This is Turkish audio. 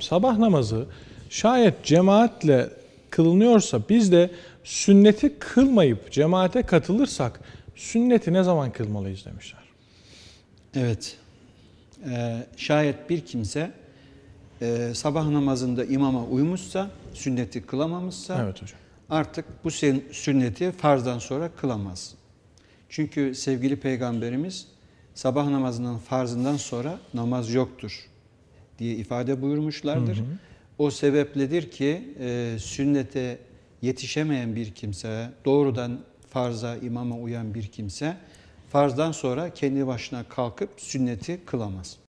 hocam sabah namazı şayet cemaatle kılınıyorsa biz de sünneti kılmayıp cemaate katılırsak sünneti ne zaman kılmalıyız demişler. Evet. Ee, şayet bir kimse e, sabah namazında imama uymuşsa, sünneti kılamamışsa Evet hocam. artık bu sünneti farzdan sonra kılamaz. Çünkü sevgili peygamberimiz sabah namazının farzından sonra namaz yoktur diye ifade buyurmuşlardır. O sebepledir ki e, sünnete yetişemeyen bir kimse, doğrudan farza, imama uyan bir kimse farzdan sonra kendi başına kalkıp sünneti kılamaz.